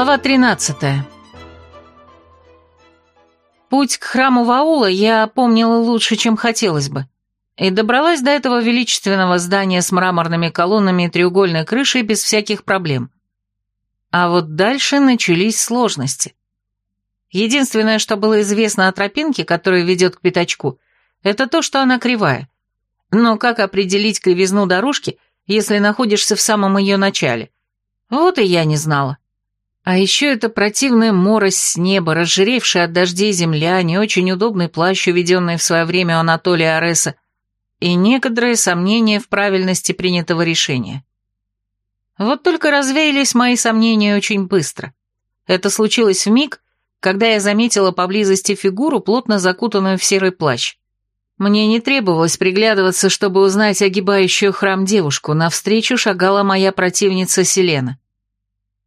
Глава 13 Путь к храму Ваула я помнила лучше, чем хотелось бы, и добралась до этого величественного здания с мраморными колоннами и треугольной крышей без всяких проблем. А вот дальше начались сложности. Единственное, что было известно о тропинке, которая ведет к пятачку, это то, что она кривая. Но как определить кривизну дорожки, если находишься в самом ее начале? Вот и я не знала. А еще это противная морось с неба, разжиревшая от дождей земля, не очень удобный плащ, уведенный в свое время у Анатолия Ареса, и некоторые сомнения в правильности принятого решения. Вот только развеялись мои сомнения очень быстро. Это случилось в миг, когда я заметила поблизости фигуру, плотно закутанную в серый плащ. Мне не требовалось приглядываться, чтобы узнать огибающую храм девушку, навстречу шагала моя противница Селена.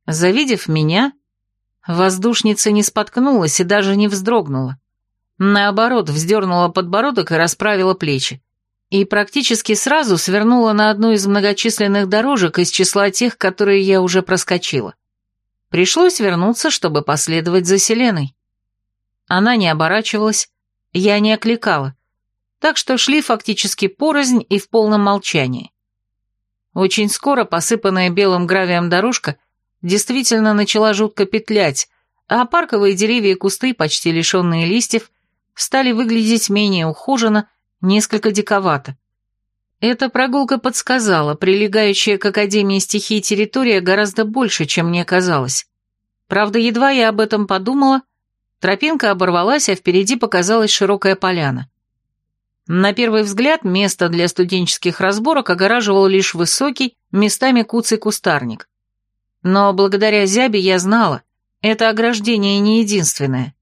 Завидев меня, воздушница не споткнулась и даже не вздрогнула. Наоборот, вздернула подбородок и расправила плечи. И практически сразу свернула на одну из многочисленных дорожек из числа тех, которые я уже проскочила. Пришлось вернуться, чтобы последовать за Селеной. Она не оборачивалась, я не окликала, так что шли фактически порознь и в полном молчании. Очень скоро посыпанная белым гравием дорожка действительно начала жутко петлять, а парковые деревья и кусты, почти лишенные листьев, стали выглядеть менее ухоженно, несколько диковато. Эта прогулка подсказала, прилегающая к Академии стихии территория гораздо больше, чем мне казалось. Правда, едва я об этом подумала, тропинка оборвалась, а впереди показалась широкая поляна. На первый взгляд место для студенческих разборок огораживал лишь высокий, местами куцый кустарник. Но благодаря зябе я знала, это ограждение не единственное.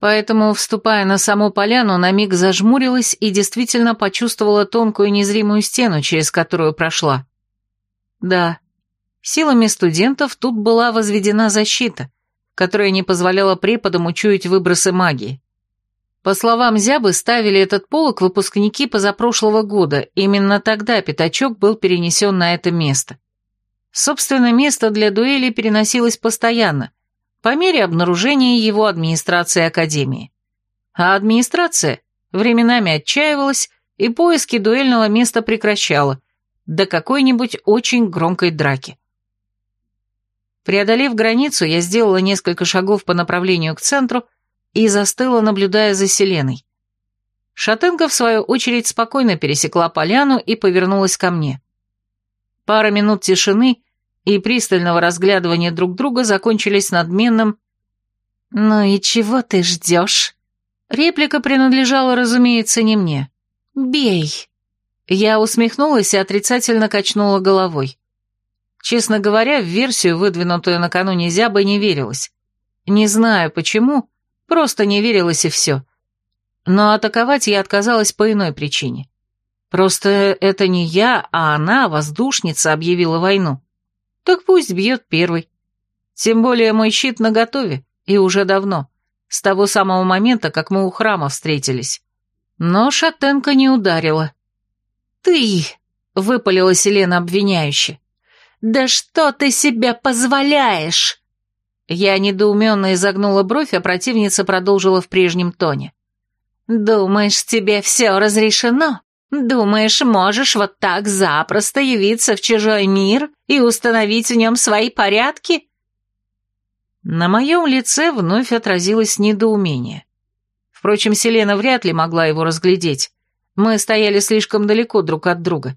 Поэтому, вступая на саму поляну, на миг зажмурилась и действительно почувствовала тонкую незримую стену, через которую прошла. Да, силами студентов тут была возведена защита, которая не позволяла преподам учуять выбросы магии. По словам Зябы, ставили этот полок выпускники позапрошлого года, именно тогда пятачок был перенесен на это место. Собственно, место для дуэли переносилось постоянно, по мере обнаружения его администрации Академии. А администрация временами отчаивалась и поиски дуэльного места прекращала, до какой-нибудь очень громкой драки. Преодолев границу, я сделала несколько шагов по направлению к центру и застыла, наблюдая за Селеной. Шатенка, в свою очередь, спокойно пересекла поляну и повернулась ко мне. Пара минут тишины и пристального разглядывания друг друга закончились надменным «Ну и чего ты ждешь?» Реплика принадлежала, разумеется, не мне. «Бей!» Я усмехнулась и отрицательно качнула головой. Честно говоря, в версию, выдвинутую накануне Зябы, не верилось. Не знаю почему, просто не верилось и все. Но атаковать я отказалась по иной причине. Просто это не я, а она, воздушница, объявила войну. Так пусть бьет первый. Тем более мой щит наготове, и уже давно, с того самого момента, как мы у храма встретились. Но Шатенко не ударила. «Ты!» — выпалила Селена обвиняюще. «Да что ты себе позволяешь?» Я недоуменно изогнула бровь, а противница продолжила в прежнем тоне. «Думаешь, тебе все разрешено? Думаешь, можешь вот так запросто явиться в чужой мир и установить в нем свои порядки?» На моем лице вновь отразилось недоумение. Впрочем, Селена вряд ли могла его разглядеть. Мы стояли слишком далеко друг от друга.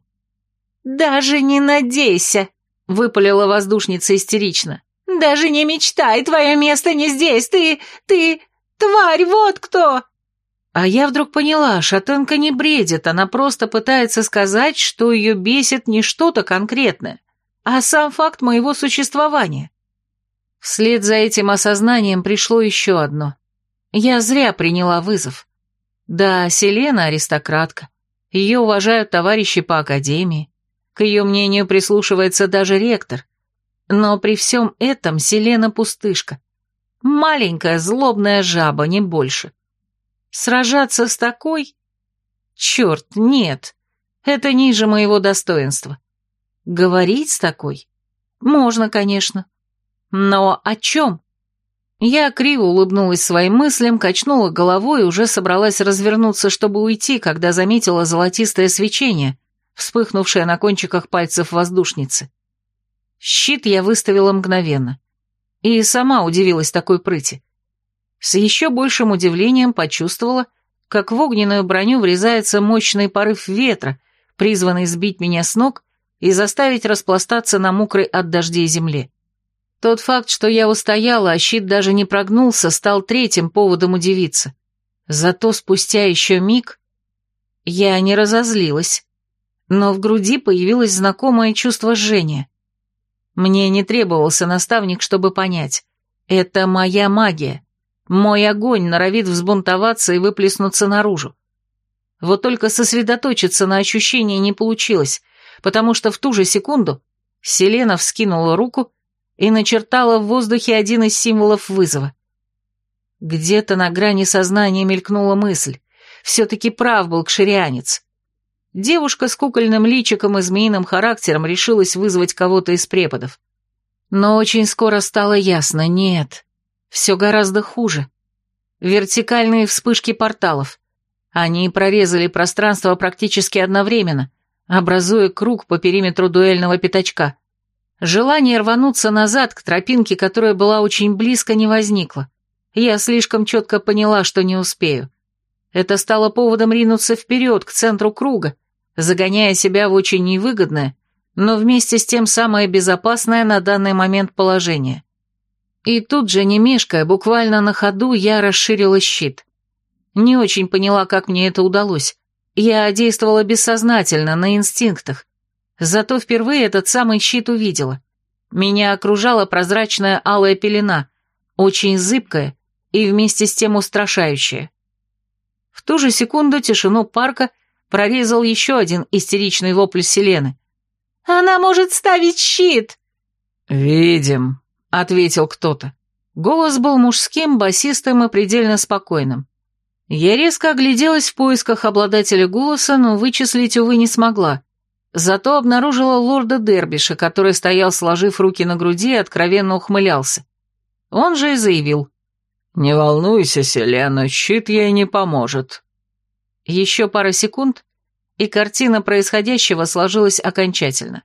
«Даже не надейся!» — выпалила воздушница истерично. «Даже не мечтай, твое место не здесь, ты... ты... тварь, вот кто!» А я вдруг поняла, шатенка не бредит, она просто пытается сказать, что ее бесит не что-то конкретное, а сам факт моего существования. Вслед за этим осознанием пришло еще одно. Я зря приняла вызов. Да, Селена аристократка. Ее уважают товарищи по академии. К ее мнению прислушивается даже ректор. Но при всем этом Селена пустышка. Маленькая злобная жаба, не больше. Сражаться с такой? Черт, нет. Это ниже моего достоинства. Говорить с такой? Можно, конечно. Но о чем? Я криво улыбнулась своим мыслям, качнула головой и уже собралась развернуться, чтобы уйти, когда заметила золотистое свечение, вспыхнувшее на кончиках пальцев воздушницы. Щит я выставила мгновенно. И сама удивилась такой прыти. С еще большим удивлением почувствовала, как в огненную броню врезается мощный порыв ветра, призванный сбить меня с ног и заставить распластаться на мокрой от дождей земле. Тот факт, что я устояла, а щит даже не прогнулся, стал третьим поводом удивиться. Зато спустя еще миг я не разозлилась, но в груди появилось знакомое чувство жжения. Мне не требовался наставник, чтобы понять. Это моя магия. Мой огонь норовит взбунтоваться и выплеснуться наружу. Вот только сосредоточиться на ощущении не получилось, потому что в ту же секунду Селена вскинула руку и начертала в воздухе один из символов вызова. Где-то на грани сознания мелькнула мысль. Все-таки прав был кширианец. Девушка с кукольным личиком и змеиным характером решилась вызвать кого-то из преподов. Но очень скоро стало ясно, нет, все гораздо хуже. Вертикальные вспышки порталов. Они прорезали пространство практически одновременно, образуя круг по периметру дуэльного пятачка. Желание рвануться назад к тропинке, которая была очень близко, не возникло. Я слишком четко поняла, что не успею. Это стало поводом ринуться вперед, к центру круга, загоняя себя в очень невыгодное, но вместе с тем самое безопасное на данный момент положение. И тут же, не мешкая, буквально на ходу, я расширила щит. Не очень поняла, как мне это удалось. Я действовала бессознательно, на инстинктах. Зато впервые этот самый щит увидела. Меня окружала прозрачная алая пелена, очень зыбкая и вместе с тем устрашающая. В ту же секунду тишину парка прорезал еще один истеричный вопль Селены. «Она может ставить щит!» «Видим», — ответил кто-то. Голос был мужским, басистым и предельно спокойным. Я резко огляделась в поисках обладателя голоса, но вычислить, увы, не смогла. Зато обнаружила лорда Дербиша, который стоял, сложив руки на груди, и откровенно ухмылялся. Он же и заявил. «Не волнуйся, Селена, щит ей не поможет». Еще пара секунд, и картина происходящего сложилась окончательно.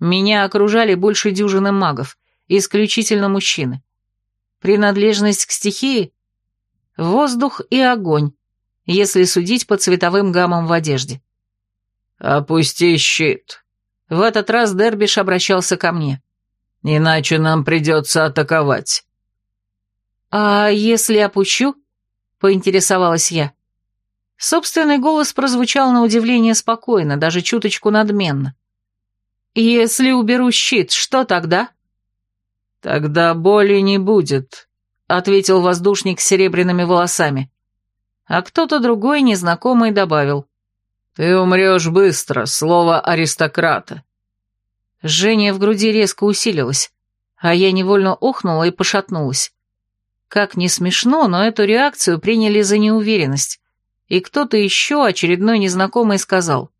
Меня окружали больше дюжины магов, исключительно мужчины. Принадлежность к стихии — воздух и огонь, если судить по цветовым гаммам в одежде. «Опусти щит». В этот раз Дербиш обращался ко мне. «Иначе нам придется атаковать». «А если опущу?» — поинтересовалась я. Собственный голос прозвучал на удивление спокойно, даже чуточку надменно. «Если уберу щит, что тогда?» «Тогда боли не будет», — ответил воздушник с серебряными волосами. А кто-то другой, незнакомый, добавил. «Ты умрешь быстро, слово аристократа». Жжение в груди резко усилилось, а я невольно охнула и пошатнулась. Как не смешно, но эту реакцию приняли за неуверенность. И кто-то еще, очередной незнакомый, сказал.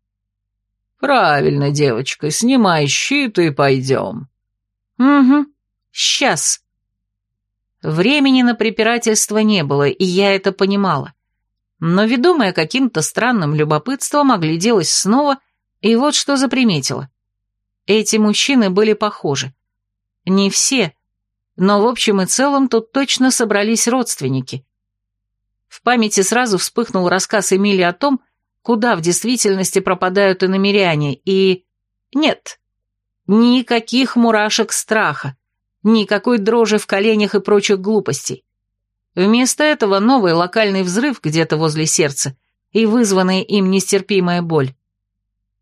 «Правильно, девочка, снимай щит и пойдем». «Угу, сейчас». Времени на препирательство не было, и я это понимала но, ведомая каким-то странным любопытством, огляделась снова, и вот что заприметила. Эти мужчины были похожи. Не все, но в общем и целом тут точно собрались родственники. В памяти сразу вспыхнул рассказ Эмили о том, куда в действительности пропадают иномеряне, и... Нет, никаких мурашек страха, никакой дрожи в коленях и прочих глупостей. Вместо этого новый локальный взрыв где-то возле сердца и вызванная им нестерпимая боль.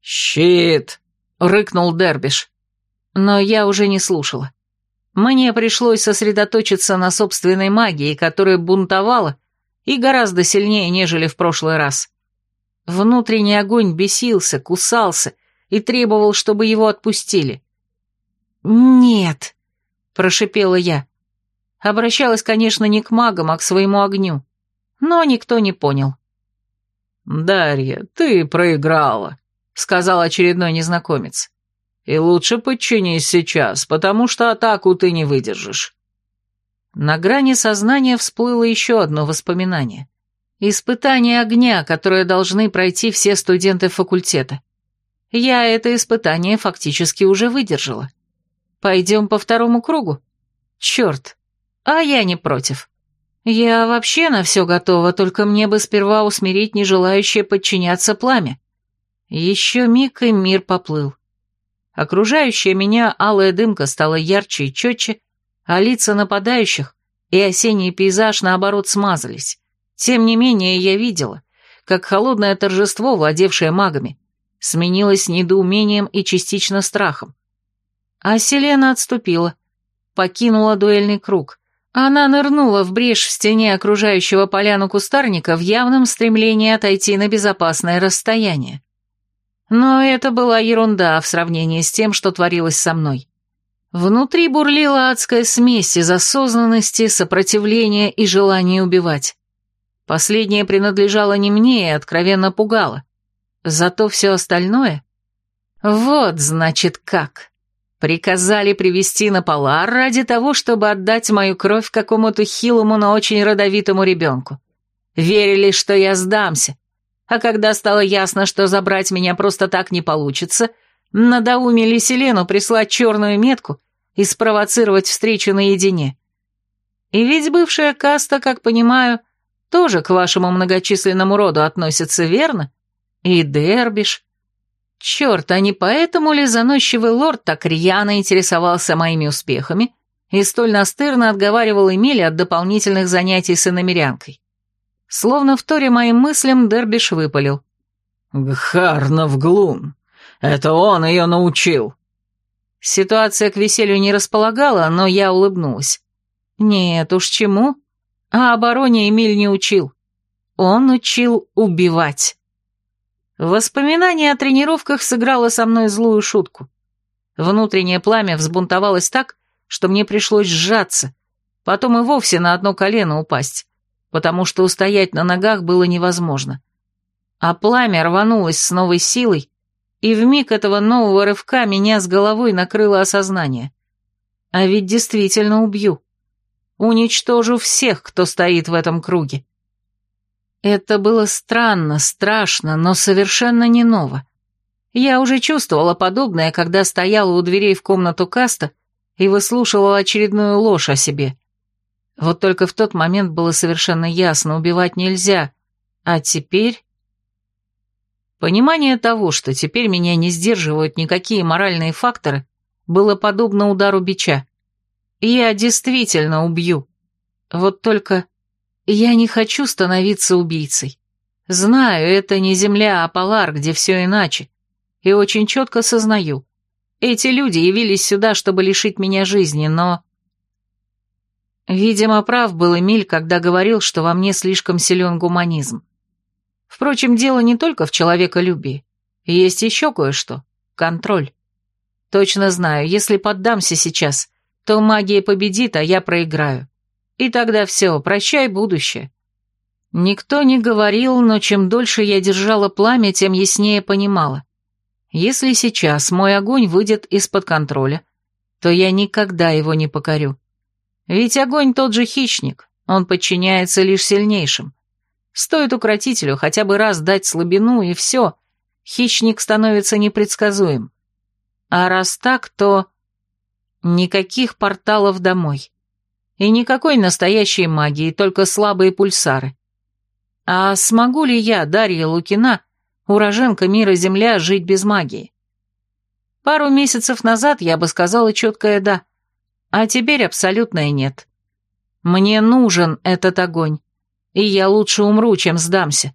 «Щит!» — рыкнул Дербиш. Но я уже не слушала. Мне пришлось сосредоточиться на собственной магии, которая бунтовала и гораздо сильнее, нежели в прошлый раз. Внутренний огонь бесился, кусался и требовал, чтобы его отпустили. «Нет», — прошипела я. Обращалась, конечно, не к магам, а к своему огню. Но никто не понял. «Дарья, ты проиграла», — сказал очередной незнакомец. И лучше подчинись сейчас, потому что атаку ты не выдержишь». На грани сознания всплыло еще одно воспоминание. Испытание огня, которое должны пройти все студенты факультета. Я это испытание фактически уже выдержала. Пойдем по второму кругу? Черт, а я не против. Я вообще на все готова, только мне бы сперва усмирить нежелающее подчиняться пламя. Еще миг, и мир поплыл. Окружающая меня алая дымка стала ярче и четче, а лица нападающих и осенний пейзаж, наоборот, смазались. Тем не менее, я видела, как холодное торжество, владевшее магами, сменилось недоумением и частично страхом. А Селена отступила, покинула дуэльный круг. Она нырнула в брешь в стене окружающего поляну кустарника в явном стремлении отойти на безопасное расстояние. Но это была ерунда в сравнении с тем, что творилось со мной. Внутри бурлила адская смесь из осознанности, сопротивления и желания убивать. Последнее принадлежало не мне и откровенно пугало. Зато все остальное... Вот, значит, как. Приказали привести на Полар ради того, чтобы отдать мою кровь какому-то хилому, но очень родовитому ребенку. Верили, что я сдамся. А когда стало ясно, что забрать меня просто так не получится, надоумили Селену прислать черную метку и спровоцировать встречу наедине. И ведь бывшая каста, как понимаю, тоже к вашему многочисленному роду относится, верно? И Дербиш. Черт, а не поэтому ли заносчивый лорд так рьяно интересовался моими успехами и столь настырно отговаривал Эмили от дополнительных занятий с иномерянкой? Словно в торе моим мыслям Дербиш выпалил. «Гхарнов Глун. Это он ее научил». Ситуация к веселью не располагала, но я улыбнулась. «Нет уж чему. А обороне Эмиль не учил. Он учил убивать». Воспоминание о тренировках сыграло со мной злую шутку. Внутреннее пламя взбунтовалось так, что мне пришлось сжаться, потом и вовсе на одно колено упасть, потому что устоять на ногах было невозможно. А пламя рванулось с новой силой, и в миг этого нового рывка меня с головой накрыло осознание. А ведь действительно убью. Уничтожу всех, кто стоит в этом круге. Это было странно, страшно, но совершенно не ново. Я уже чувствовала подобное, когда стояла у дверей в комнату Каста и выслушивала очередную ложь о себе. Вот только в тот момент было совершенно ясно, убивать нельзя, а теперь... Понимание того, что теперь меня не сдерживают никакие моральные факторы, было подобно удару бича. Я действительно убью. Вот только я не хочу становиться убийцей. Знаю, это не Земля, а Полар, где все иначе. И очень четко сознаю. Эти люди явились сюда, чтобы лишить меня жизни, но... Видимо, прав был Эмиль, когда говорил, что во мне слишком силен гуманизм. Впрочем, дело не только в человеколюбии. Есть еще кое-что. Контроль. Точно знаю, если поддамся сейчас, то магия победит, а я проиграю. И тогда все, прощай будущее. Никто не говорил, но чем дольше я держала пламя, тем яснее понимала. Если сейчас мой огонь выйдет из-под контроля, то я никогда его не покорю. Ведь огонь тот же хищник, он подчиняется лишь сильнейшим. Стоит укротителю хотя бы раз дать слабину, и все, хищник становится непредсказуем. А раз так, то... Никаких порталов домой. И никакой настоящей магии, только слабые пульсары. А смогу ли я, Дарья Лукина, уроженка мира Земля, жить без магии? Пару месяцев назад я бы сказала четкое «да», а теперь абсолютное «нет». Мне нужен этот огонь, и я лучше умру, чем сдамся.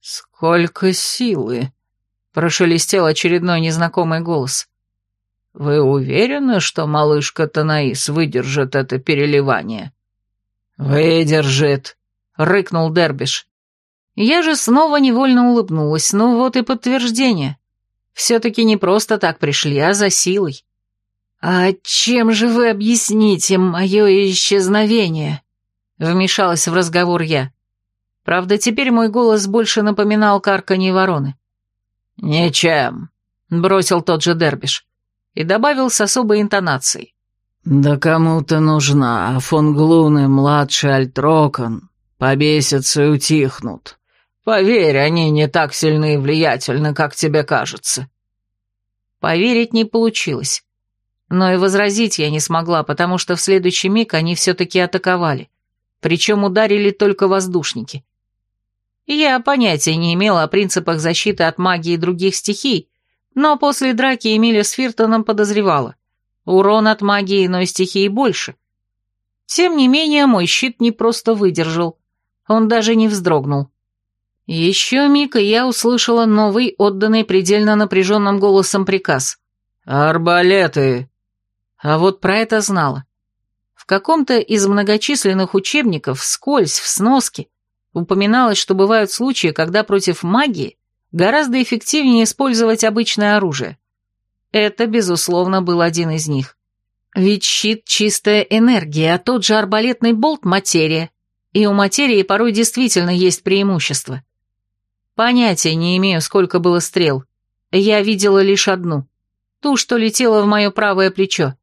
«Сколько силы!» — прошелестел очередной незнакомый голос. «Вы уверены, что малышка Танаис выдержит это переливание?» «Выдержит», — рыкнул Дербиш. Я же снова невольно улыбнулась, ну вот и подтверждение. Все-таки не просто так пришли, а за силой. «А чем же вы объясните мое исчезновение?» Вмешалась в разговор я. Правда, теперь мой голос больше напоминал карканье вороны. «Ничем. бросил тот же Дербиш и добавил с особой интонацией. «Да кому-то нужна, а фон Глуны, младший Альтрокон, побесятся и утихнут. Поверь, они не так сильны и влиятельны, как тебе кажется». Поверить не получилось. Но и возразить я не смогла, потому что в следующий миг они все-таки атаковали. Причем ударили только воздушники. Я понятия не имела о принципах защиты от магии других стихий, но после драки Эмиля с Фиртоном подозревала. Урон от магии иной стихии больше. Тем не менее, мой щит не просто выдержал. Он даже не вздрогнул. Еще миг, и я услышала новый, отданный предельно напряженным голосом приказ. «Арбалеты!» А вот про это знала. В каком-то из многочисленных учебников, вскользь, в сноске, упоминалось, что бывают случаи, когда против магии гораздо эффективнее использовать обычное оружие. Это, безусловно, был один из них. Ведь щит — чистая энергия, а тот же арбалетный болт — материя. И у материи порой действительно есть преимущество. Понятия не имею, сколько было стрел. Я видела лишь одну. Ту, что летела в мое правое плечо.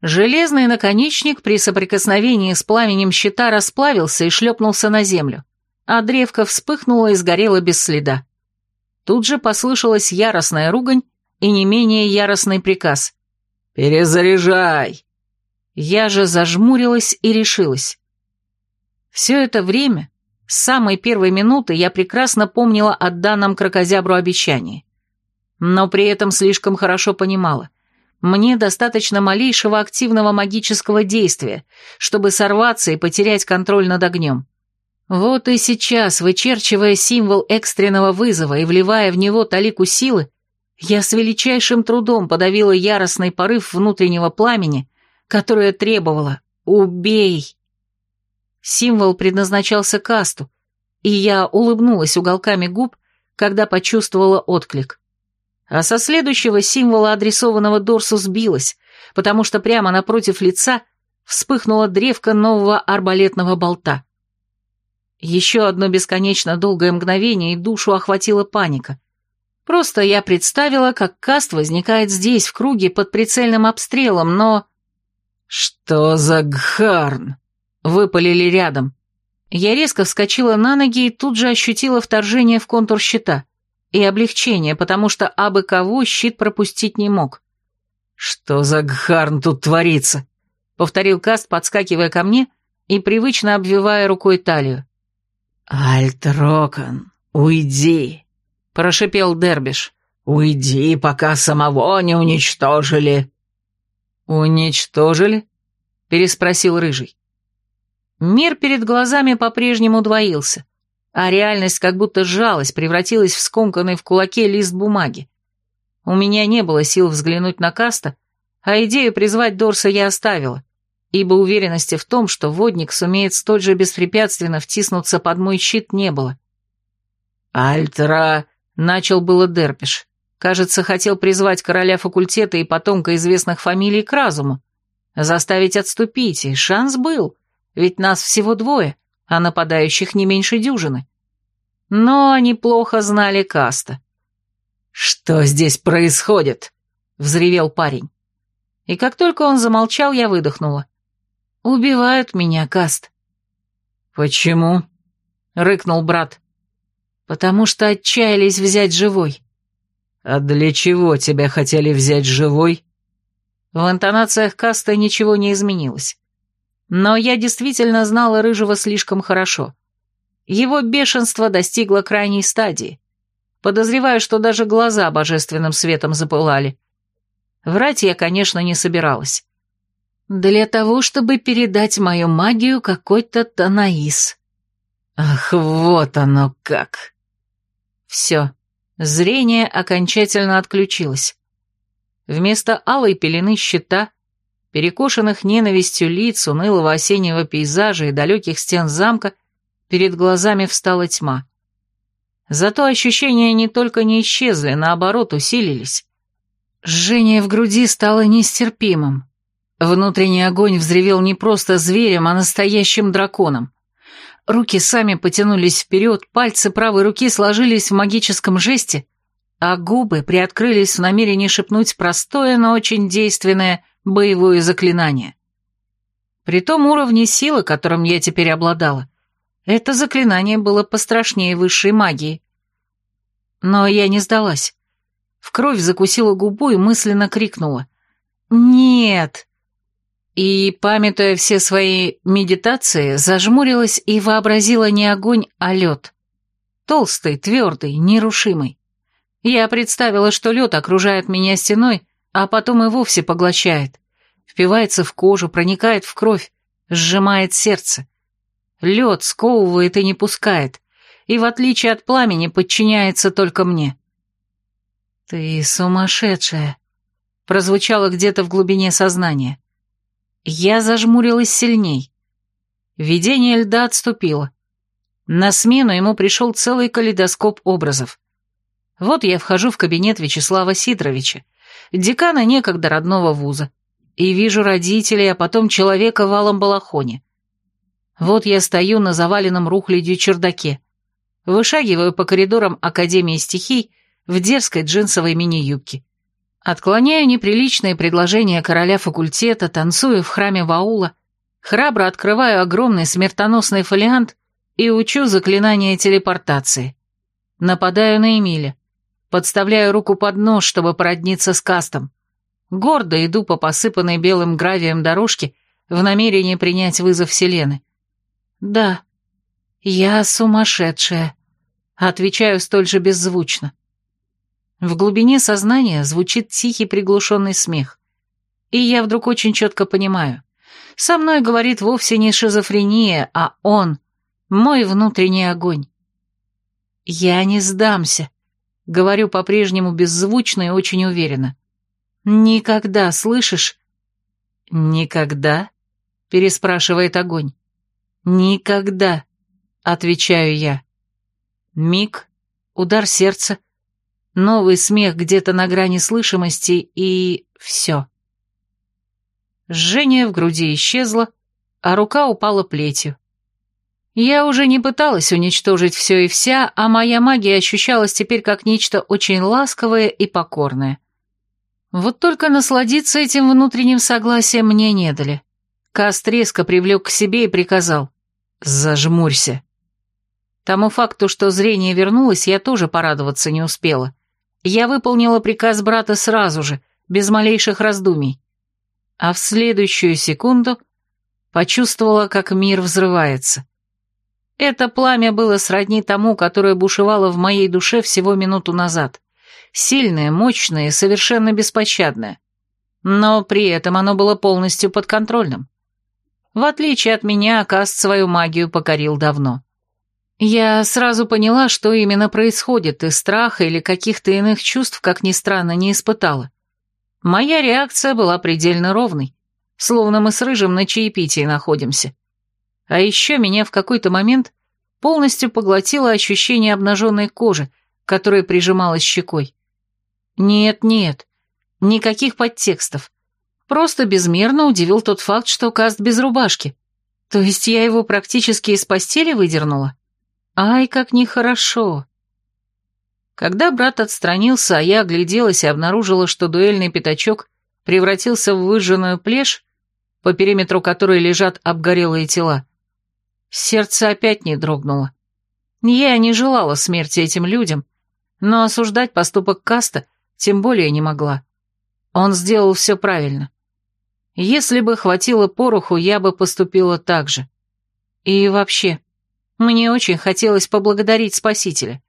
Железный наконечник при соприкосновении с пламенем щита расплавился и шлепнулся на землю, а древко вспыхнуло и сгорело без следа. Тут же послышалась яростная ругань и не менее яростный приказ. «Перезаряжай!» Я же зажмурилась и решилась. Все это время с самой первой минуты я прекрасно помнила о данном крокозябру обещании. Но при этом слишком хорошо понимала. Мне достаточно малейшего активного магического действия, чтобы сорваться и потерять контроль над огнем. Вот и сейчас, вычерчивая символ экстренного вызова и вливая в него талику силы, я с величайшим трудом подавила яростный порыв внутреннего пламени, которое требовало «Убей!». Символ предназначался касту, и я улыбнулась уголками губ, когда почувствовала отклик. А со следующего символа, адресованного Дорсу, сбилась, потому что прямо напротив лица вспыхнула древко нового арбалетного болта. Еще одно бесконечно долгое мгновение, и душу охватила паника. Просто я представила, как каст возникает здесь, в круге, под прицельным обстрелом, но... «Что за гхарн?» Выпалили рядом. Я резко вскочила на ноги и тут же ощутила вторжение в контур щита. И облегчение, потому что абы кого щит пропустить не мог. «Что за гхарн тут творится?» — повторил Каст, подскакивая ко мне и привычно обвивая рукой талию. «Альтрокон, уйди!» — прошипел Дербиш. «Уйди, пока самого не уничтожили». «Уничтожили?» — переспросил Рыжий. Мир перед глазами по-прежнему двоился, а реальность как будто сжалась, превратилась в скомканный в кулаке лист бумаги. У меня не было сил взглянуть на Каста, а идею призвать Дорса я оставила, ибо уверенности в том, что водник сумеет столь же беспрепятственно втиснуться под мой щит, не было. «Альтра!» — начал было Дерпиш. Кажется, хотел призвать короля факультета и потомка известных фамилий к разуму. Заставить отступить, и шанс был ведь нас всего двое, а нападающих не меньше дюжины. Но они плохо знали Каста. «Что здесь происходит?» — взревел парень. И как только он замолчал, я выдохнула. «Убивают меня, Каст». «Почему?» — рыкнул брат. «Потому что отчаялись взять живой». «А для чего тебя хотели взять живой?» В интонациях Каста ничего не изменилось. Но я действительно знала Рыжего слишком хорошо. Его бешенство достигло крайней стадии. Подозреваю, что даже глаза божественным светом запылали. Врать я, конечно, не собиралась. Для того, чтобы передать мою магию какой-то Танаис. Ах, вот оно как. Все. Зрение окончательно отключилось. Вместо алой пелены щита перекошенных ненавистью лиц, унылого осеннего пейзажа и далеких стен замка, перед глазами встала тьма. Зато ощущения не только не исчезли, наоборот, усилились. Жжение в груди стало нестерпимым. Внутренний огонь взревел не просто зверем, а настоящим драконом. Руки сами потянулись вперед, пальцы правой руки сложились в магическом жесте, а губы приоткрылись в намерении шепнуть простое, но очень действенное боевое заклинание. При том уровне силы, которым я теперь обладала, это заклинание было пострашнее высшей магии. Но я не сдалась. В кровь закусила губу и мысленно крикнула. «Нет!» И, памятуя все свои медитации, зажмурилась и вообразила не огонь, а лед. Толстый, твердый, нерушимый. Я представила, что лед окружает меня стеной, а потом и вовсе поглощает. Впивается в кожу, проникает в кровь, сжимает сердце. Лед сковывает и не пускает, и в отличие от пламени подчиняется только мне. «Ты сумасшедшая», — прозвучало где-то в глубине сознания. Я зажмурилась сильней. Видение льда отступило. На смену ему пришел целый калейдоскоп образов. Вот я вхожу в кабинет Вячеслава Сидоровича, декана некогда родного вуза, и вижу родителей, а потом человека в алом балахоне. Вот я стою на заваленном рухлядью чердаке, вышагиваю по коридорам Академии стихий в дерзкой джинсовой мини-юбке. Отклоняю неприличные предложения короля факультета, танцую в храме Ваула, храбро открываю огромный смертоносный фолиант и учу заклинание телепортации. Нападаю на Эмиля, подставляю руку под нос, чтобы породниться с кастом. Гордо иду по посыпанной белым гравием дорожке в намерении принять вызов Вселены. «Да, я сумасшедшая», — отвечаю столь же беззвучно. В глубине сознания звучит тихий приглушенный смех. И я вдруг очень четко понимаю. Со мной говорит вовсе не шизофрения, а он, мой внутренний огонь. Я не сдамся, говорю по-прежнему беззвучно и очень уверенно. Никогда, слышишь? Никогда? переспрашивает огонь. Никогда, отвечаю я. Миг, удар сердца, Новый смех где-то на грани слышимости и... все. Жжение в груди исчезло, а рука упала плетью. Я уже не пыталась уничтожить все и вся, а моя магия ощущалась теперь как нечто очень ласковое и покорное. Вот только насладиться этим внутренним согласием мне не дали. Каст резко привлек к себе и приказал «Зажмурься». Тому факту, что зрение вернулось, я тоже порадоваться не успела. Я выполнила приказ брата сразу же, без малейших раздумий. А в следующую секунду почувствовала, как мир взрывается. Это пламя было сродни тому, которое бушевало в моей душе всего минуту назад. Сильное, мощное и совершенно беспощадное. Но при этом оно было полностью подконтрольным. В отличие от меня, Каст свою магию покорил давно. Я сразу поняла, что именно происходит, и страха или каких-то иных чувств, как ни странно, не испытала. Моя реакция была предельно ровной, словно мы с Рыжим на чаепитии находимся. А еще меня в какой-то момент полностью поглотило ощущение обнаженной кожи, которая прижималась щекой. Нет, нет, никаких подтекстов. Просто безмерно удивил тот факт, что Каст без рубашки. То есть я его практически из постели выдернула? Ай, как нехорошо. Когда брат отстранился, а я огляделась и обнаружила, что дуэльный пятачок превратился в выжженную плешь, по периметру которой лежат обгорелые тела, сердце опять не дрогнуло. Я не желала смерти этим людям, но осуждать поступок Каста тем более не могла. Он сделал все правильно. Если бы хватило пороху, я бы поступила так же. И вообще, мне очень хотелось поблагодарить Спасителя.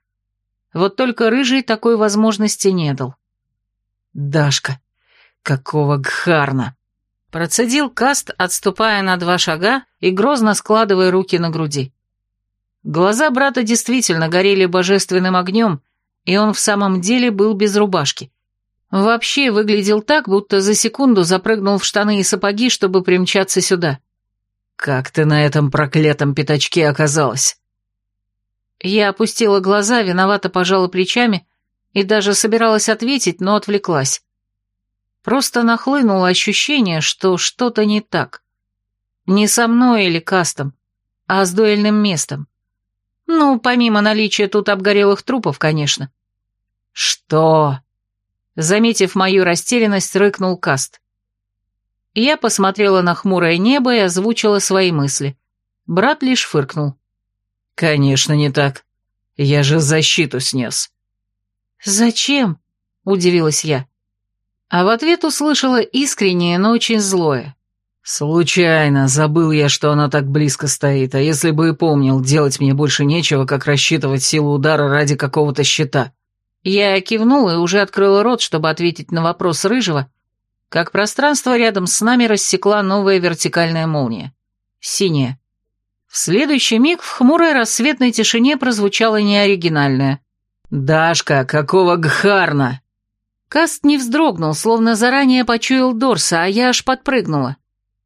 Вот только Рыжий такой возможности не дал. «Дашка, какого гхарна!» Процедил Каст, отступая на два шага и грозно складывая руки на груди. Глаза брата действительно горели божественным огнем, и он в самом деле был без рубашки. Вообще выглядел так, будто за секунду запрыгнул в штаны и сапоги, чтобы примчаться сюда. «Как ты на этом проклятом пятачке оказалась?» Я опустила глаза, виновато пожала плечами и даже собиралась ответить, но отвлеклась. Просто нахлынуло ощущение, что что-то не так. Не со мной или кастом, а с дуэльным местом. Ну, помимо наличия тут обгорелых трупов, конечно. «Что?» Заметив мою растерянность, рыкнул Каст. Я посмотрела на хмурое небо и озвучила свои мысли. Брат лишь фыркнул. «Конечно не так. Я же защиту снес». «Зачем?» — удивилась я. А в ответ услышала искреннее, но очень злое. «Случайно, забыл я, что она так близко стоит, а если бы и помнил, делать мне больше нечего, как рассчитывать силу удара ради какого-то щита». Я кивнула и уже открыла рот, чтобы ответить на вопрос Рыжего, как пространство рядом с нами рассекла новая вертикальная молния. Синяя. В следующий миг в хмурой рассветной тишине прозвучало неоригинальное. «Дашка, какого гхарна?» Каст не вздрогнул, словно заранее почуял Дорса, а я аж подпрыгнула.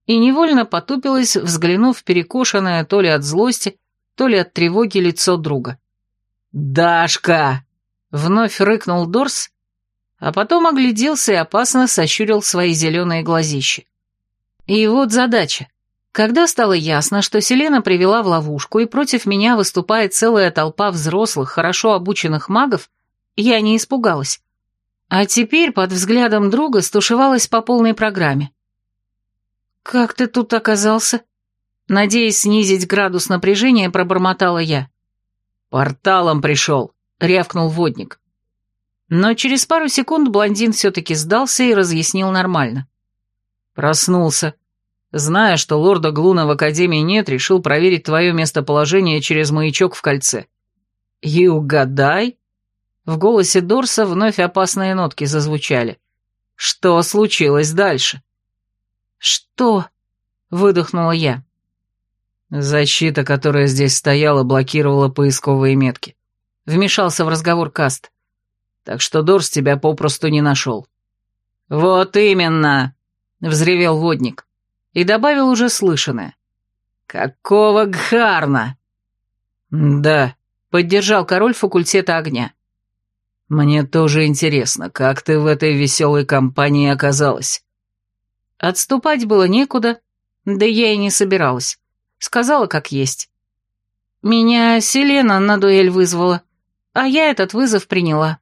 И невольно потупилась, взглянув перекошенное то ли от злости, то ли от тревоги лицо друга. «Дашка!» — вновь рыкнул Дорс, а потом огляделся и опасно сощурил свои зеленые глазищи. И вот задача. Когда стало ясно, что Селена привела в ловушку и против меня выступает целая толпа взрослых, хорошо обученных магов, я не испугалась. А теперь под взглядом друга стушевалась по полной программе. «Как ты тут оказался?» Надеясь снизить градус напряжения, пробормотала я. «Порталом пришел», — рявкнул водник. Но через пару секунд блондин все-таки сдался и разъяснил нормально. «Проснулся. Зная, что лорда Глуна в Академии нет, решил проверить твое местоположение через маячок в кольце. И угадай...» В голосе Дорса вновь опасные нотки зазвучали. «Что случилось дальше?» «Что?» — выдохнула я. Защита, которая здесь стояла, блокировала поисковые метки. Вмешался в разговор Каст. Так что Дорс тебя попросту не нашел. «Вот именно!» — взревел водник и добавил уже слышанное. «Какого гхарна?» «Да», — поддержал король факультета огня. «Мне тоже интересно, как ты в этой веселой компании оказалась?» Отступать было некуда, да я и не собиралась. Сказала, как есть. Меня Селена на дуэль вызвала, а я этот вызов приняла.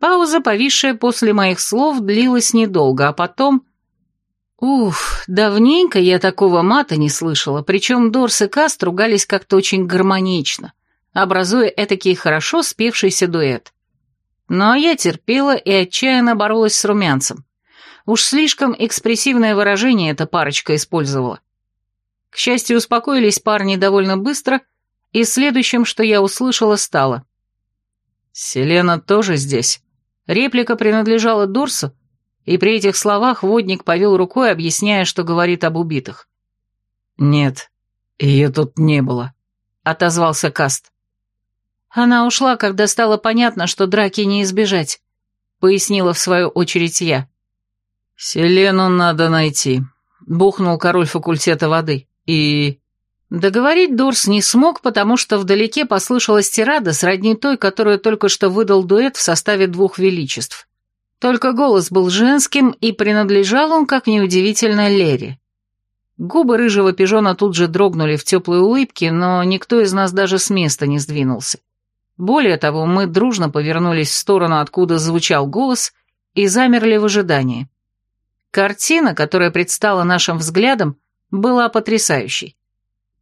Пауза, повисшая после моих слов, длилась недолго, а потом Уф, давненько я такого мата не слышала, причем Дорс и Каст ругались как-то очень гармонично, образуя этакий хорошо спевшийся дуэт. Но я терпела и отчаянно боролась с румянцем. Уж слишком экспрессивное выражение эта парочка использовала. К счастью, успокоились парни довольно быстро, и следующим, что я услышала, стало. «Селена тоже здесь?» Реплика принадлежала Дорсу, и при этих словах водник повел рукой, объясняя, что говорит об убитых. «Нет, ее тут не было», — отозвался Каст. «Она ушла, когда стало понятно, что драки не избежать», — пояснила в свою очередь я. «Селену надо найти», — бухнул король факультета воды. «И...» Договорить Дорс не смог, потому что вдалеке послышалась тирада сродни той, которую только что выдал дуэт в составе двух величеств. Только голос был женским, и принадлежал он, как неудивительно, Лере. Губы рыжего пижона тут же дрогнули в теплой улыбке, но никто из нас даже с места не сдвинулся. Более того, мы дружно повернулись в сторону, откуда звучал голос, и замерли в ожидании. Картина, которая предстала нашим взглядом, была потрясающей.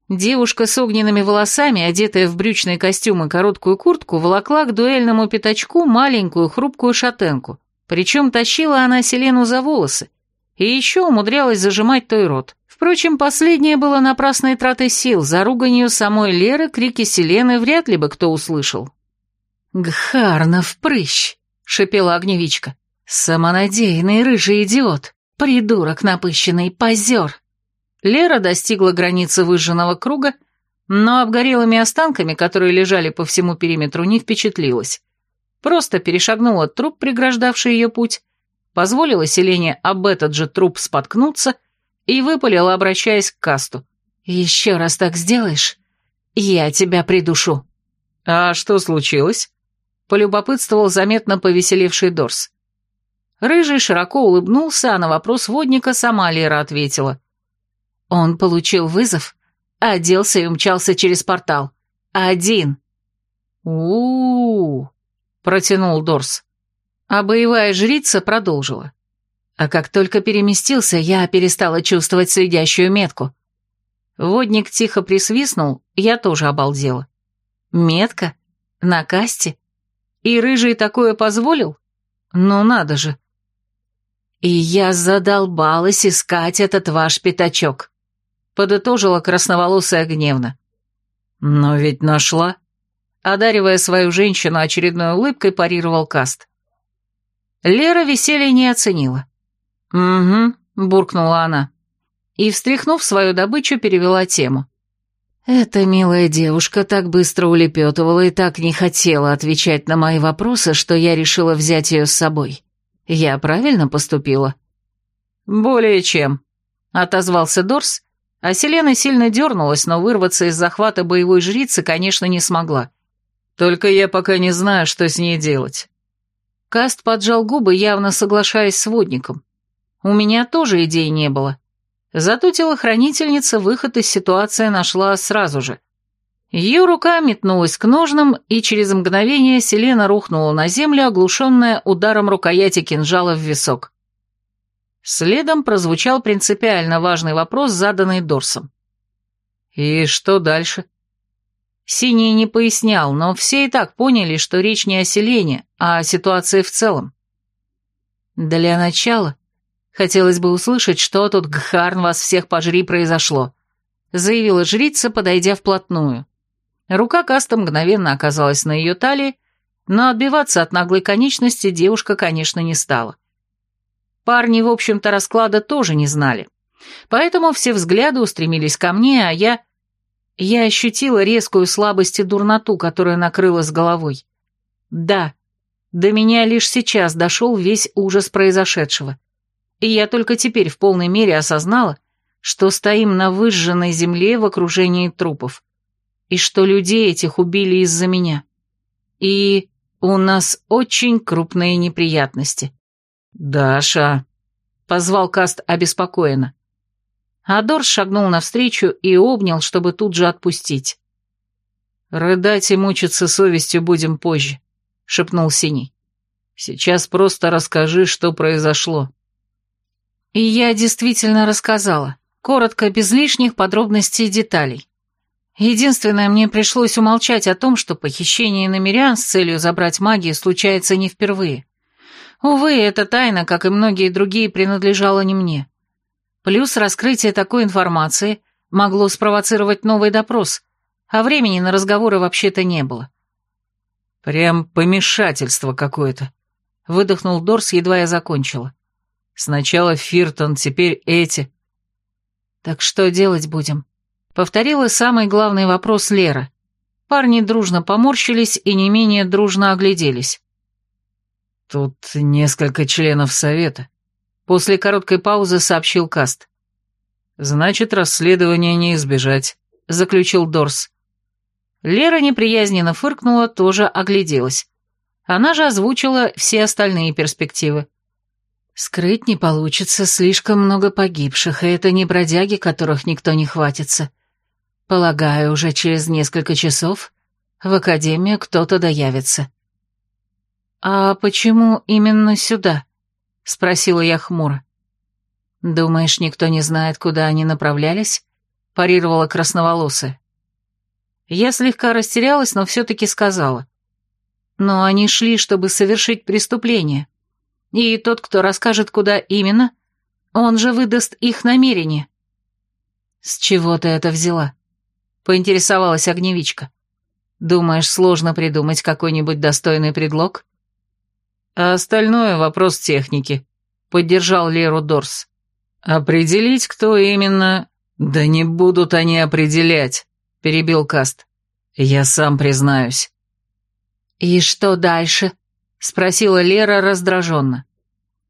Девушка с огненными волосами, одетая в брючный костюм и короткую куртку, волокла к дуэльному пятачку маленькую хрупкую шатенку. Причем тащила она Селену за волосы, и еще умудрялась зажимать той рот. Впрочем, последнее было напрасной тратой сил, за руганью самой Леры крики Селены вряд ли бы кто услышал. «Гхарнов прыщ!» — шепела огневичка. «Самонадеянный рыжий идиот! Придурок напыщенный, позер!» Лера достигла границы выжженного круга, но обгорелыми останками, которые лежали по всему периметру, не впечатлилась просто перешагнула труп, преграждавший ее путь, позволила Селене об этот же труп споткнуться и выпалила, обращаясь к касту. «Еще раз так сделаешь, я тебя придушу». «А что случилось?» — полюбопытствовал заметно повеселевший Дорс. Рыжий широко улыбнулся, а на вопрос водника сама Лера ответила. Он получил вызов, оделся и умчался через портал. Один. у у, протянул Дорс. А боевая жрица продолжила. А как только переместился, я перестала чувствовать следящую метку. Водник тихо присвистнул, я тоже обалдела. Метка? На касте? И рыжий такое позволил? Ну надо же. И я задолбалась искать этот ваш пятачок. Подытожила красноволосая гневно. Но ведь нашла. Одаривая свою женщину очередной улыбкой, парировал Каст. Лера веселье не оценила. «Угу», — буркнула она и, встряхнув свою добычу, перевела тему. Эта милая девушка так быстро улепетывала и так не хотела отвечать на мои вопросы, что я решила взять ее с собой. Я правильно поступила? «Более чем», — отозвался Дорс, а Селена сильно дернулась, но вырваться из захвата боевой жрицы, конечно, не смогла. «Только я пока не знаю, что с ней делать». Каст поджал губы, явно соглашаясь с водником. У меня тоже идей не было. Зато телохранительница выход из ситуации нашла сразу же. Ее рука метнулась к ножным, и через мгновение Селена рухнула на землю, оглушенная ударом рукояти кинжала в висок. Следом прозвучал принципиально важный вопрос, заданный Дорсом. «И что дальше?» Синий не пояснял, но все и так поняли, что речь не о Селене, а о ситуации в целом. Для начала Хотелось бы услышать, что тут, Гхарн, вас всех пожри, произошло», — заявила жрица, подойдя вплотную. Рука Каста мгновенно оказалась на ее талии, но отбиваться от наглой конечности девушка, конечно, не стала. Парни, в общем-то, расклада тоже не знали, поэтому все взгляды устремились ко мне, а я... Я ощутила резкую слабость и дурноту, которая накрыла с головой. Да, до меня лишь сейчас дошел весь ужас произошедшего и я только теперь в полной мере осознала, что стоим на выжженной земле в окружении трупов, и что людей этих убили из-за меня. И у нас очень крупные неприятности. «Даша», — позвал Каст обеспокоенно. Адор шагнул навстречу и обнял, чтобы тут же отпустить. «Рыдать и мучиться совестью будем позже», — шепнул Синий. «Сейчас просто расскажи, что произошло». И я действительно рассказала, коротко, без лишних подробностей и деталей. Единственное, мне пришлось умолчать о том, что похищение намерян с целью забрать магию случается не впервые. Увы, эта тайна, как и многие другие, принадлежала не мне. Плюс раскрытие такой информации могло спровоцировать новый допрос, а времени на разговоры вообще-то не было. «Прям помешательство какое-то», — выдохнул Дорс, едва я закончила. Сначала Фиртон, теперь эти. Так что делать будем? Повторила самый главный вопрос Лера. Парни дружно поморщились и не менее дружно огляделись. Тут несколько членов совета. После короткой паузы сообщил Каст. Значит, расследование не избежать, заключил Дорс. Лера неприязненно фыркнула, тоже огляделась. Она же озвучила все остальные перспективы. Скрыть не получится, слишком много погибших, и это не бродяги, которых никто не хватится. Полагаю, уже через несколько часов в академию кто-то доявится. «А почему именно сюда?» — спросила я хмуро. «Думаешь, никто не знает, куда они направлялись?» — парировала красноволосая. Я слегка растерялась, но все-таки сказала. «Но они шли, чтобы совершить преступление». И тот, кто расскажет, куда именно, он же выдаст их намерение. С чего ты это взяла? Поинтересовалась огневичка. Думаешь, сложно придумать какой-нибудь достойный предлог? А остальное вопрос техники, поддержал Леру Дорс. Определить, кто именно... Да не будут они определять, перебил Каст. Я сам признаюсь. И что дальше? — спросила Лера раздраженно.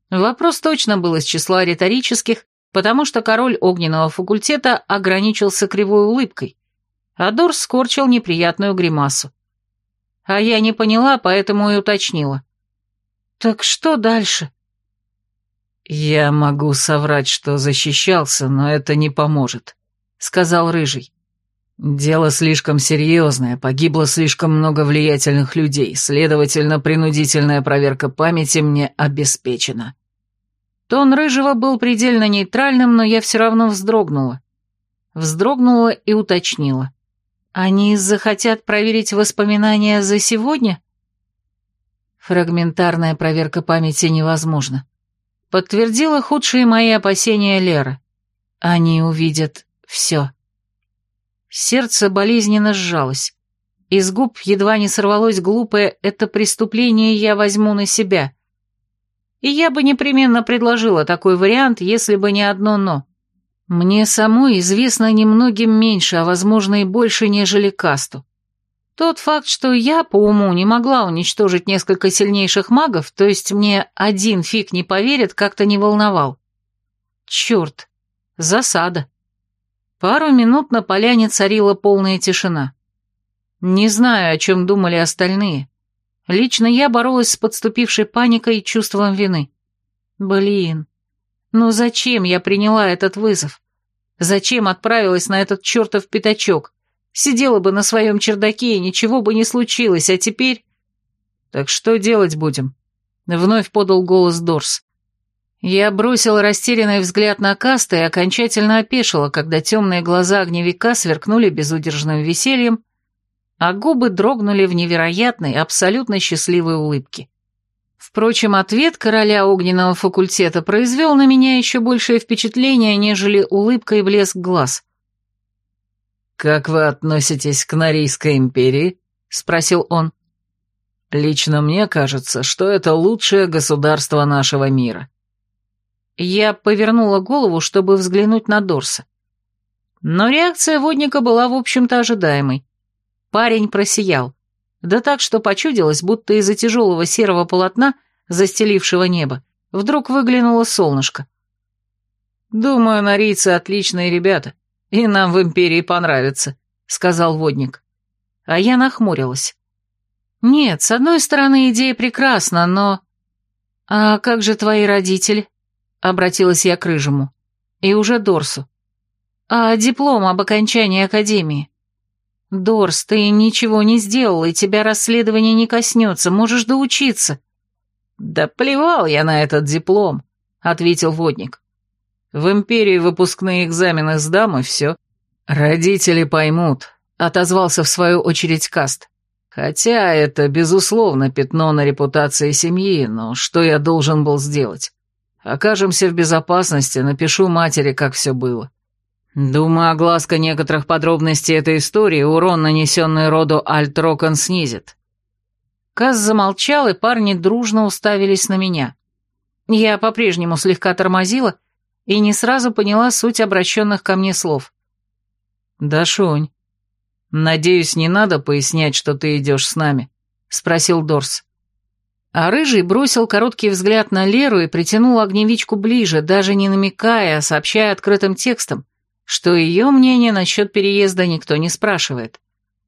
Вопрос точно был из числа риторических, потому что король огненного факультета ограничился кривой улыбкой, а Дорс скорчил неприятную гримасу. А я не поняла, поэтому и уточнила. «Так что дальше?» «Я могу соврать, что защищался, но это не поможет», — сказал Рыжий. Дело слишком серьезное, погибло слишком много влиятельных людей, следовательно, принудительная проверка памяти мне обеспечена. Тон Рыжего был предельно нейтральным, но я все равно вздрогнула. Вздрогнула и уточнила. Они захотят проверить воспоминания за сегодня? Фрагментарная проверка памяти невозможна. Подтвердила худшие мои опасения Лера. Они увидят все. Сердце болезненно сжалось. Из губ едва не сорвалось глупое «это преступление я возьму на себя». И я бы непременно предложила такой вариант, если бы не одно «но». Мне самой известно немногим меньше, а возможно и больше, нежели Касту. Тот факт, что я по уму не могла уничтожить несколько сильнейших магов, то есть мне один фиг не поверит, как-то не волновал. Черт, засада. Пару минут на поляне царила полная тишина. Не знаю, о чем думали остальные. Лично я боролась с подступившей паникой и чувством вины. Блин, ну зачем я приняла этот вызов? Зачем отправилась на этот чертов пятачок? Сидела бы на своем чердаке, и ничего бы не случилось, а теперь... Так что делать будем? Вновь подал голос Дорс. Я бросила растерянный взгляд на Каста и окончательно опешила, когда темные глаза огневика сверкнули безудержным весельем, а губы дрогнули в невероятной, абсолютно счастливой улыбке. Впрочем, ответ короля огненного факультета произвел на меня еще большее впечатление, нежели улыбка и блеск глаз. «Как вы относитесь к Норийской империи?» — спросил он. «Лично мне кажется, что это лучшее государство нашего мира». Я повернула голову, чтобы взглянуть на Дорса. Но реакция водника была, в общем-то, ожидаемой. Парень просиял. Да так, что почудилось, будто из-за тяжелого серого полотна, застелившего небо, вдруг выглянуло солнышко. «Думаю, норийцы отличные ребята, и нам в Империи понравится», — сказал водник. А я нахмурилась. «Нет, с одной стороны, идея прекрасна, но...» «А как же твои родители?» — обратилась я к Рыжему. «И уже Дорсу. А диплом об окончании Академии?» «Дорс, ты ничего не сделал, и тебя расследование не коснется, можешь доучиться». «Да плевал я на этот диплом», — ответил водник. «В Империи выпускные экзамены сдам, и все». «Родители поймут», — отозвался в свою очередь Каст. «Хотя это, безусловно, пятно на репутации семьи, но что я должен был сделать? Окажемся в безопасности, напишу матери, как все было. Думаю, огласка некоторых подробностей этой истории урон, нанесенный роду Альтрокон, снизит. Каз замолчал, и парни дружно уставились на меня. Я по-прежнему слегка тормозила и не сразу поняла суть обращенных ко мне слов. «Да, Шунь, надеюсь, не надо пояснять, что ты идешь с нами?» — спросил Дорс. А Рыжий бросил короткий взгляд на Леру и притянул огневичку ближе, даже не намекая, а сообщая открытым текстом, что ее мнение насчет переезда никто не спрашивает.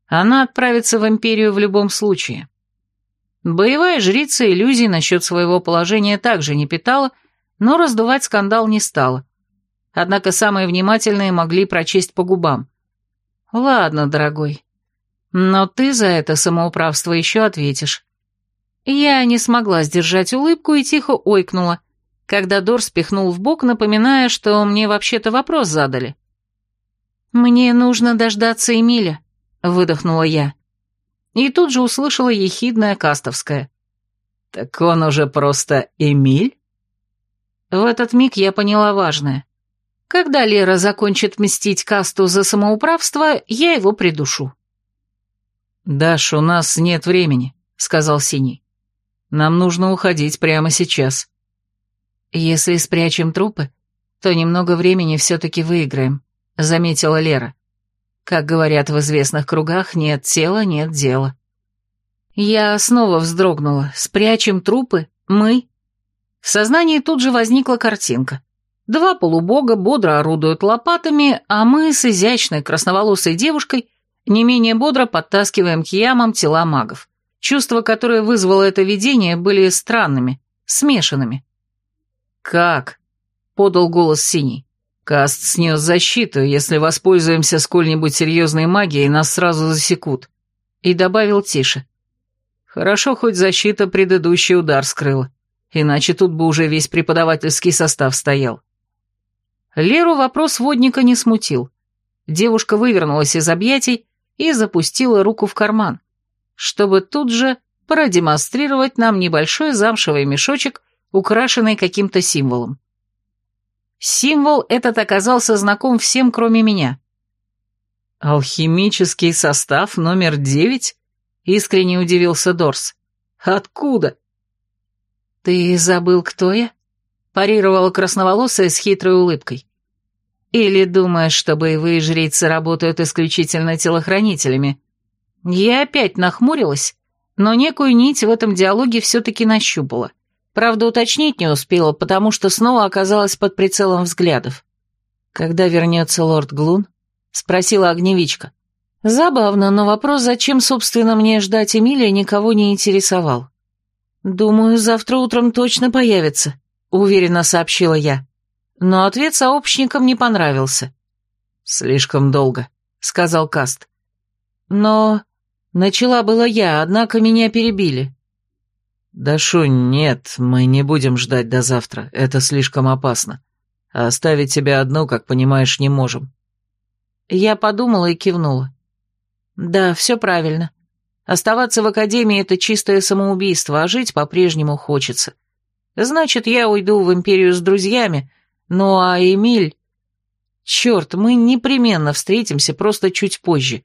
Она отправится в Империю в любом случае. Боевая жрица иллюзий насчет своего положения также не питала, но раздувать скандал не стала. Однако самые внимательные могли прочесть по губам. «Ладно, дорогой, но ты за это самоуправство еще ответишь. Я не смогла сдержать улыбку и тихо ойкнула, когда Дор спихнул в бок, напоминая, что мне вообще-то вопрос задали. «Мне нужно дождаться Эмиля», — выдохнула я. И тут же услышала ехидная Кастовская. «Так он уже просто Эмиль?» В этот миг я поняла важное. Когда Лера закончит мстить Касту за самоуправство, я его придушу. «Даш, у нас нет времени», — сказал Синий. Нам нужно уходить прямо сейчас. Если спрячем трупы, то немного времени все-таки выиграем, заметила Лера. Как говорят в известных кругах, нет тела, нет дела. Я снова вздрогнула. Спрячем трупы? Мы? В сознании тут же возникла картинка. Два полубога бодро орудуют лопатами, а мы с изящной красноволосой девушкой не менее бодро подтаскиваем к ямам тела магов. Чувства, которые вызвало это видение, были странными, смешанными. «Как?» — подал голос Синий. Каст снес защиту, если воспользуемся сколь-нибудь серьезной магией, нас сразу засекут. И добавил тише. Хорошо, хоть защита предыдущий удар скрыла, иначе тут бы уже весь преподавательский состав стоял. Леру вопрос водника не смутил. Девушка вывернулась из объятий и запустила руку в карман, чтобы тут же продемонстрировать нам небольшой замшевый мешочек, украшенный каким-то символом. Символ этот оказался знаком всем, кроме меня. «Алхимический состав номер девять?» — искренне удивился Дорс. «Откуда?» «Ты забыл, кто я?» — парировала красноволосая с хитрой улыбкой. «Или думаешь, что боевые жрицы работают исключительно телохранителями?» Я опять нахмурилась, но некую нить в этом диалоге все-таки нащупала. Правда, уточнить не успела, потому что снова оказалась под прицелом взглядов. «Когда вернется лорд Глун?» — спросила огневичка. Забавно, но вопрос, зачем, собственно, мне ждать Эмилия, никого не интересовал. «Думаю, завтра утром точно появится», — уверенно сообщила я. Но ответ сообщникам не понравился. «Слишком долго», — сказал Каст. «Но...» Начала была я, однако меня перебили. «Дашу, нет, мы не будем ждать до завтра, это слишком опасно. А оставить тебя одну, как понимаешь, не можем». Я подумала и кивнула. «Да, все правильно. Оставаться в академии — это чистое самоубийство, а жить по-прежнему хочется. Значит, я уйду в империю с друзьями, ну а Эмиль... Черт, мы непременно встретимся, просто чуть позже».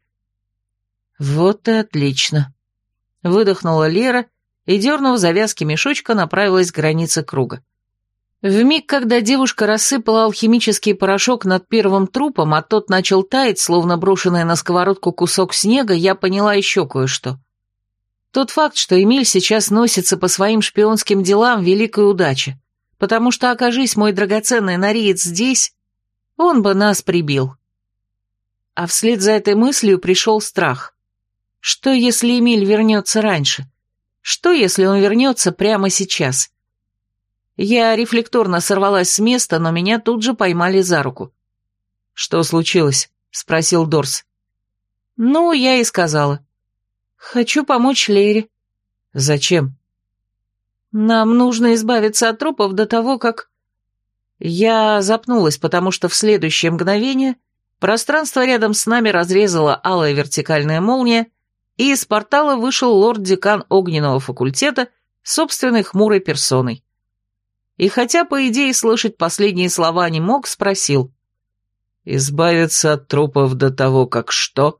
«Вот и отлично», — выдохнула Лера и, дернув завязки мешочка, направилась к границе круга. В миг, когда девушка рассыпала алхимический порошок над первым трупом, а тот начал таять, словно брошенный на сковородку кусок снега, я поняла еще кое-что. Тот факт, что Эмиль сейчас носится по своим шпионским делам, великая удача, потому что, окажись мой драгоценный Нориец здесь, он бы нас прибил. А вслед за этой мыслью пришел страх. Что, если Эмиль вернется раньше? Что, если он вернется прямо сейчас? Я рефлекторно сорвалась с места, но меня тут же поймали за руку. «Что случилось?» — спросил Дорс. «Ну, я и сказала. Хочу помочь Лере». «Зачем?» «Нам нужно избавиться от трупов до того, как...» Я запнулась, потому что в следующее мгновение пространство рядом с нами разрезала алая вертикальная молния, и из портала вышел лорд-декан огненного факультета собственной хмурой персоной. И хотя, по идее, слышать последние слова не мог, спросил. «Избавиться от трупов до того, как что?»